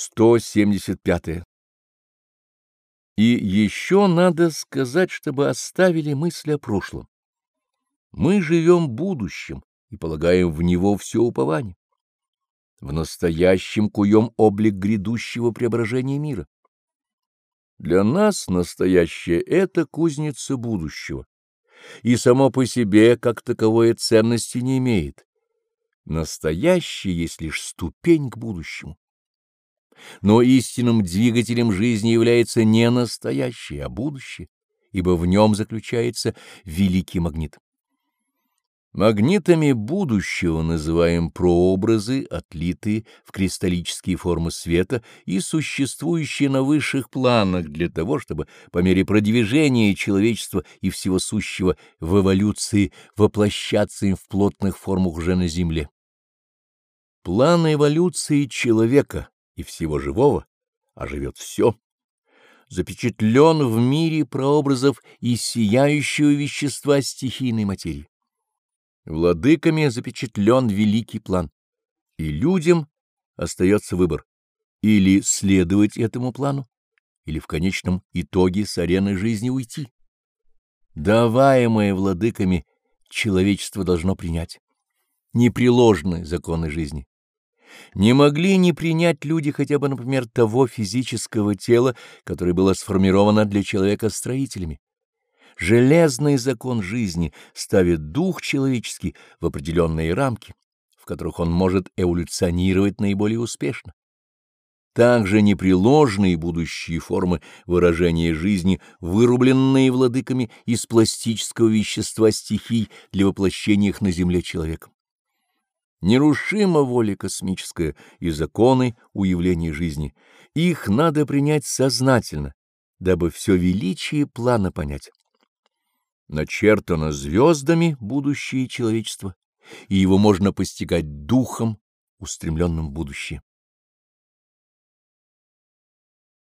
175. И еще надо сказать, чтобы оставили мысли о прошлом. Мы живем будущим и полагаем в него все упование. В настоящем куем облик грядущего преображения мира. Для нас настоящее — это кузница будущего, и само по себе как таковое ценности не имеет. Настоящее есть лишь ступень к будущему. Но истинным двигателем жизни является не настоящее, а будущее, ибо в нем заключается великий магнит. Магнитами будущего называем прообразы, отлитые в кристаллические формы света и существующие на высших планах для того, чтобы по мере продвижения человечества и всего сущего в эволюции воплощаться им в плотных формах уже на Земле. План эволюции человека и всего живого, а живет все, запечатлен в мире прообразов и сияющего вещества стихийной материи. Владыками запечатлен великий план, и людям остается выбор или следовать этому плану, или в конечном итоге с арены жизни уйти. Даваемое владыками человечество должно принять непреложные законы жизни не могли не принять люди хотя бы, например, того физического тела, которое было сформировано для человека строителями. Железный закон жизни ставит дух человеческий в определенные рамки, в которых он может эволюционировать наиболее успешно. Также непреложные будущие формы выражения жизни, вырубленные владыками из пластического вещества стихий для воплощения их на земле человеком. Нерушима воля космическая и законы уявления жизни. Их надо принять сознательно, дабы все величие плана понять. Начертано звездами будущее человечества, и его можно постигать духом, устремленным в будущее.